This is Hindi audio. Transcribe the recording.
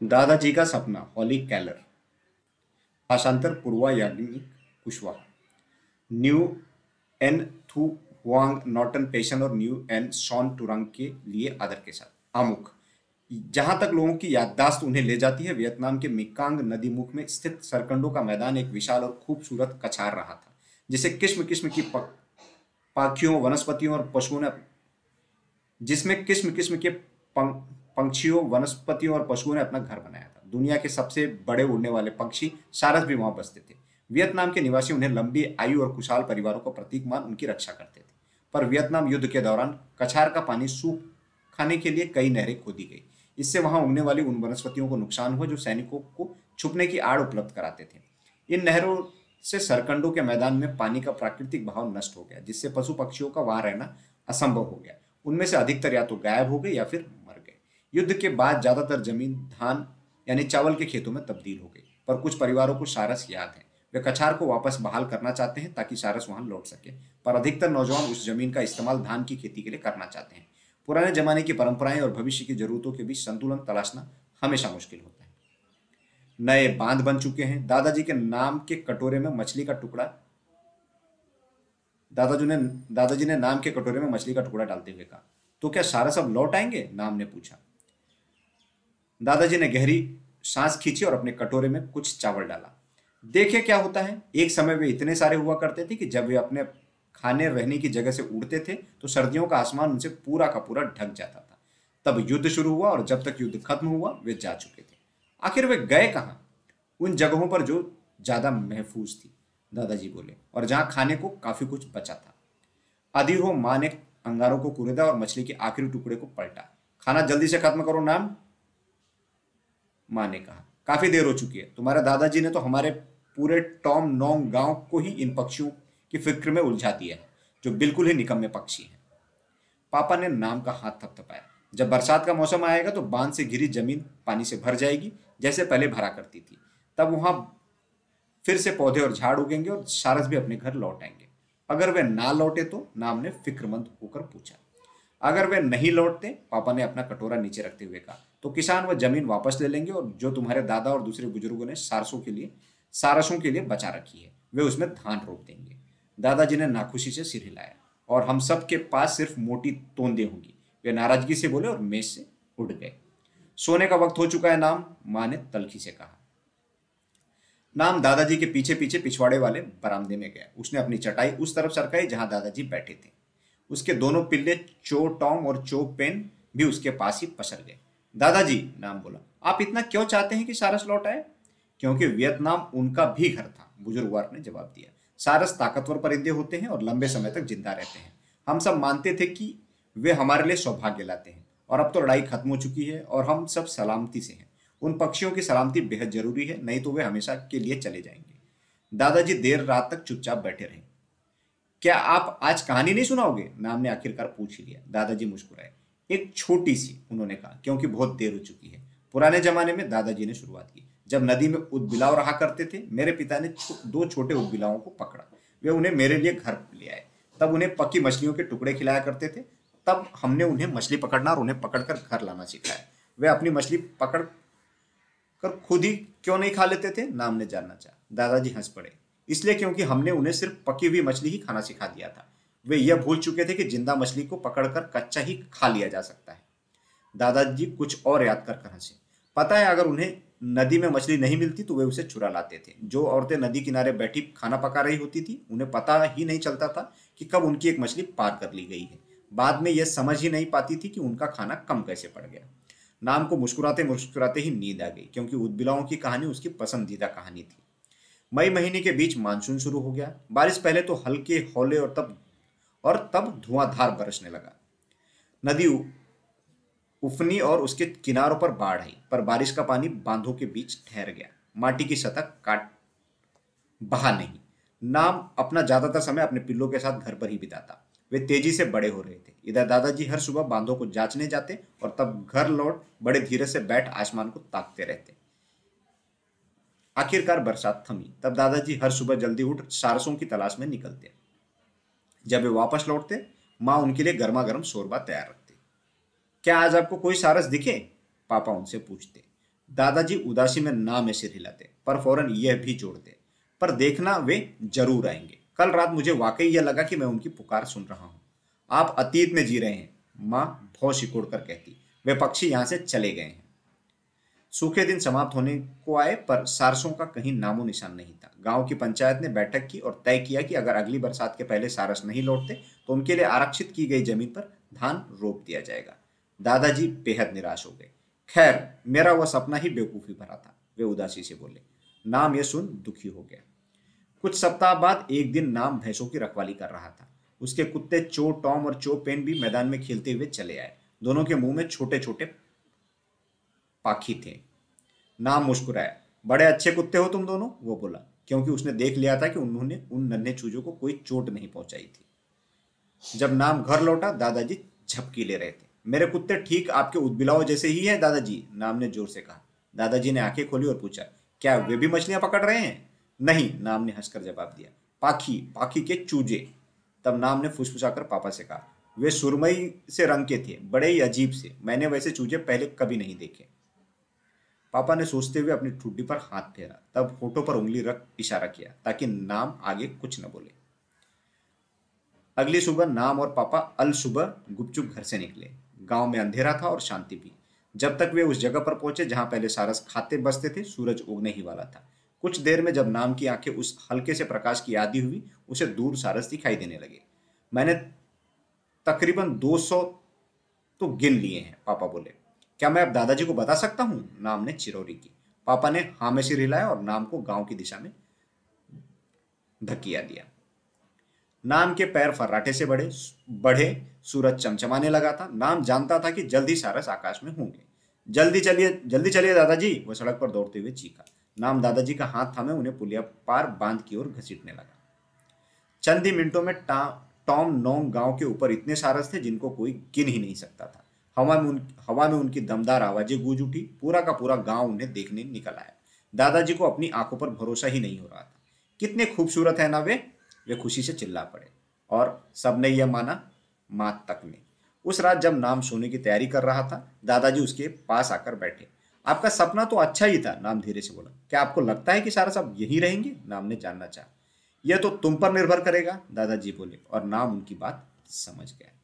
दादाजी का सपना हॉली कैलर। भाषांतर पूर्वा याग्निक कुशवाहा। न्यू एन थू हुआंग नॉटन पेशन और न्यू एन शॉन टुरंग के लिए आदर के साथ। आमुख जहाँ तक लोगों की याददाश्त उन्हें ले जाती है वियतनाम के मिकांग नदी मुख में स्थित सरकंडों का मैदान एक विशाल और खूबसूरत कछार रहा था जिसे किस्म किस्म की पक, पाखियों वनस्पतियों और पशुओं ने जिसमें किस्म किस्म के पंक्षियों, वनस्पतियों और पशुओं ने अपना घर बनाया था। दुनिया के सबसे बड़े उड़ने वाले पक्षी सारस भी वहाँ बसते थे। वियतनाम के निवासी उन्हें लंबी आयु और खुशहाल परिवारों को प्रतीक मान उनकी रक्षा करते थे। पर वियतनाम युद्ध के दौरान कछार का पानी सूख खाने के लिए कई नहरें खोदी गई। इससे वहाँ उगने वाली उन वनस्पतियों को नुकसान हुआ जो सैनिकों को छुपने की आड़ उपलब्ध कराते थे। इन नहरों से सरकंडों के मैदान में पानी का प्राकृतिक भाव नष्ट हो गया, जिससे पशु पक्षियों का वहाँ रहना असंभव हो गया। उनमें से अधिकतर या तो गायब हो गए या फिर युद्ध के बाद ज़्यादातर ज़मीन, धान, यानी चावल के खेतों में तब्दील हो गई। पर कुछ परिवारों को सारस याद है। वे कछार को वापस बहाल करना चाहते हैं ताकि सारस वहाँ लौट सके, पर अधिकतर नौजवान उस ज़मीन का इस्तेमाल धान की खेती के लिए करना चाहते हैं। पुराने जमाने की परंपराएँ और भविष्य की जरूरतों के बीच संतुलन तलाशना हमेशा मुश्किल होता है। नए बाँध बन चुके हैं। दादाजी के नाम के कटोरे में मछली का टुकड़ा, दादाजी ने दादाजी ने नाम के कटोरे में मछली का टुकड़ा डालते हुए कहा तो क्या सारस अब लौट आएँगे? नाम ने पूछा। दादाजी ने गहरी सांस खींची और अपने कटोरे में कुछ चावल डाला। देखे क्या होता है, एक समय वे इतने सारे हुआ करते थे कि जब वे अपने खाने रहने की जगह से उड़ते थे तो सर्दियों का आसमान उनसे पूरा का पूरा ढक जाता था। तब युद्ध शुरू हुआ और जब तक युद्ध खत्म हुआ, वे जा चुके थे। आखिर वे गए कहाँ? उन जगहों पर जो ज़्यादा महफूज थी, दादाजी बोले, और जहाँ खाने को काफ़ी कुछ बचा था। अधीर हो माँ ने अंगारों को कुरेदा और मछली के आखिरी टुकड़े को पलटा। खाना जल्दी से खत्म करो नाम। माँ ने कहा। काफ़ी देर हो चुकी है। तुम्हारे दादाजी ने तो हमारे पूरे टॉम नोंग गाँव को ही इन पक्षियों की फ़िक्र में उलझा दिया है, जो बिल्कुल ही निकम्मे पक्षी हैं। पापा ने नाम का हाथ थपथपाया जब बरसात का मौसम आएगा तो बाँध से घिरी ज़मीन पानी से भर जाएगी, जैसे पहले भरा करती थी। तब वहाँ फिर से पौधे और झाड़ उगेंगे और सारस भी अपने घर लौट आएँगे। अगर वे ना लौटे तो नाम ने फिक्रमंद होकर पूछा। अगर वे नहीं लौटते, पापा ने अपना कटोरा नीचे रखते हुए कहा तो किसान वह ज़मीन वापस ले लेंगे और जो तुम्हारे दादा और दूसरे बुज़ुर्गों ने सारसों के लिए, सारसों के लिए बचा रखी है, वे उसमें धान रोप देंगे। दादाजी ने नाखुशी से सिर हिलाया और हम सब के पास सिर्फ़ मोटी तोंदे होंगी। वे नाराज़गी से बोले और मेज से उठ गए। सोने का वक्त हो चुका है नाम, माँ ने तलखी से कहा। नाम दादाजी के पीछे पीछे पिछवाड़े वाले बरामदे में गया। उसने अपनी चटाई उस तरफ़ सरकाई जहाँ दादाजी बैठे थे। उसके दोनों पिल्ले चो टॉम और चो पेन भी उसके पास ही पसर गए। दादाजी, नाम बोला, आप इतना क्यों चाहते हैं कि सारस लौट आए? क्योंकि वियतनाम उनका भी घर था, बुज़ुर्ग बुजुर्गवार ने जवाब दिया। सारस ताकतवर परिंदे होते हैं और लंबे समय तक ज़िंदा रहते हैं। हम सब मानते थे कि वे हमारे लिए सौभाग्य लाते हैं। और अब तो लड़ाई खत्म हो चुकी है और हम सब सलामती से हैं। उन पक्षियों की सलामती बेहद ज़रूरी है, नहीं तो वे हमेशा के लिए चले जाएँगे। दादाजी देर रात तक चुपचाप बैठे रहे। क्या आप आज कहानी नहीं सुनाओगे? नाम ने आखिरकार पूछ ही लिया। दादाजी मुस्कुराए। एक छोटी सी, उन्होंने कहा, क्योंकि बहुत देर हो चुकी है। पुराने जमाने में दादाजी ने शुरुआत की। जब नदी में उदबिलाव रहा करते थे, मेरे पिता ने दो छोटे उदबिलावों को पकड़ा। वे उन्हें मेरे लिए घर ले आए। तब उन्हें पक्की मछलियों के टुकड़े खिलाया करते थे। तब हमने उन्हें मछली पकड़ना और उन्हें पकड़कर घर लाना सिखाया। वे अपनी मछली पकड़ कर खुद ही क्यों नहीं खा लेते थे? नाम ने जानना चाहा। दादाजी हंस पड़े। इसलिए क्योंकि हमने उन्हें सिर्फ़ पकी हुई मछली ही खाना सिखा दिया था। वे यह भूल चुके थे कि ज़िंदा मछली को पकड़कर कच्चा ही खा लिया जा सकता है। दादाजी कुछ और याद कर कर हंसे पता है अगर उन्हें नदी में मछली नहीं मिलती तो वे उसे चुरा लाते थे। जो औरतें नदी किनारे बैठी खाना पका रही होती थी, उन्हें पता ही नहीं चलता था कि कब उनकी एक मछली पार कर ली गई है। बाद में यह समझ ही नहीं पाती थी कि उनका खाना कम कैसे पड़ गया। नाम को मुस्कुराते मुस्कुराते ही नींद आ गई, क्योंकि उदबिलाओं की कहानी उसकी पसंदीदा कहानी थी। मई महीने के बीच मानसून शुरू हो गया। बारिश पहले तो हल्के, हौले और तब और तब धुआंधार बरसने लगा। नदी उफनी और उसके किनारों पर बाढ़ आई, पर बारिश का पानी बांधों के बीच ठहर गया। माटी की सतह काट, बहा नहीं। नाम अपना ज़्यादातर समय अपने पिल्लों के साथ घर पर ही बिताता। वे तेज़ी से बड़े हो रहे थे। इधर दादाजी हर सुबह बांधों को जांचने जाते और तब घर लौट बड़े धीरे से बैठ आसमान को ताकते रहते। आखिरकार बरसात थमी, तब दादाजी हर सुबह जल्दी उठ सारसों की तलाश में निकलते। जब वे वापस लौटते, माँ उनके लिए गर्मा गर्म शोरबा तैयार रखते। क्या आज आपको कोई सारस दिखे? पापा उनसे पूछते। दादाजी उदासी में ना में सिर हिलाते, पर फ़ौरन यह भी जोड़ते। पर देखना वे ज़रूर आएँगे। कल रात मुझे वाकई यह लगा कि मैं उनकी पुकार सुन रहा हूँ। आप अतीत में जी रहे हैं, माँ भौ सिकोड़ कर कहती। वे पक्षी यहाँ से चले गए हैं। सूखे दिन समाप्त होने को आए, पर सारसों का कहीं नामो निशान नहीं था। गाँव की पंचायत ने बैठक की और तय किया कि अगर अगली बरसात के पहले सारस नहीं लौटते तो उनके लिए आरक्षित की गई ज़मीन पर धान रोप दिया जाएगा। दादाजी बेहद निराश हो गए। खैर, मेरा वह सपना ही बेवकूफ़ी भरा था, वे उदासी से बोले। नाम यह सुन दुखी हो गया। कुछ सप्ताह बाद एक दिन नाम भैंसों की रखवाली कर रहा था। उसके कुत्ते चो टॉम और चो पेन भी मैदान में खेलते हुए चले आए। दोनों के मुँह में छोटे छोटे पाखी थे। नाम मुस्कुराया। बड़े अच्छे कुत्ते हो तुम दोनों? वो बोला। क्योंकि उसने देख लिया था कि उन्होंने उन नन्हे चूजों को कोई चोट नहीं पहुंचाई थी। जब नाम घर लौटा, दादाजी झपकी ले रहे थे। मेरे कुत्ते ठीक आपके उदबिलाओ जैसे ही हैं, दादाजी? नाम ने ज़ोर से कहा। दादाजी ने आँखें खोली और पूछा, क्या वे भी मछलियाँ पकड़ रहे हैं? नहीं, नाम ने हंसकर जवाब दिया। पाखी पाखी के चूजे। तब नाम ने फुसफुसाकर पापा से कहा, वे सुरमई से रंग के थे, बड़े ही अजीब से। मैंने वैसे चूजे पहले कभी नहीं देखे। पापा ने सोचते हुए अपनी ठुड्डी पर हाथ फेरा, तब होठों पर उंगली रख इशारा किया, ताकि नाम आगे कुछ न बोले। अगली सुबह नाम और पापा अल सुबह गुपचुप घर से निकले। गाँव में अंधेरा था और शांति भी। जब तक वे उस जगह पर पहुँचे जहाँ पहले सारस खाते बसते थे, सूरज उगने ही वाला था। कुछ देर में जब नाम की आँखें उस हल्के से प्रकाश की आदि हुई, उसे दूर सारस दिखाई देने लगे। मैंने तकरीबन 200 तो गिन लिए हैं, पापा बोले। क्या मैं अब दादाजी को बता सकता हूँ? नाम ने चिरौरी की। पापा ने हाँ में सिर हिलाया और नाम को गाँव की दिशा में धकिया दिया। नाम के पैर फर्राटे से बढ़े बढ़े, सूरज चमचमाने लगा था। नाम जानता था कि जल्दी सारस आकाश में होंगे। जल्दी चलिए जल्दी चलिए दादाजी, वह सड़क पर दौड़ते हुए चीखा। नाम दादाजी का हाथ थामे उन्हें पुलिया पार बाँध की ओर घसीटने लगा। चंद ही मिनटों में टॉम नोंग गाँव के ऊपर इतने सारस थे जिनको कोई गिन ही नहीं सकता था। हवा में उन, हवा में उनकी दमदार आवाज़ें गूंज उठी, पूरा का पूरा गाँव उन्हें देखने निकल आया। दादाजी को अपनी आँखों पर भरोसा ही नहीं हो रहा था। कितने खूबसूरत है ना वे? वे खुशी से चिल्ला पड़े और सबने यह माना, मात तक ने उस रात जब नाम सोने की तैयारी कर रहा था, दादाजी उसके पास आकर बैठे। आपका सपना तो अच्छा ही था, नाम धीरे से बोला। क्या आपको लगता है कि सारा सब यही रहेंगे? नाम ने जानना चाहा। यह तो तुम पर निर्भर करेगा, दादाजी बोले और नाम उनकी बात समझ गया।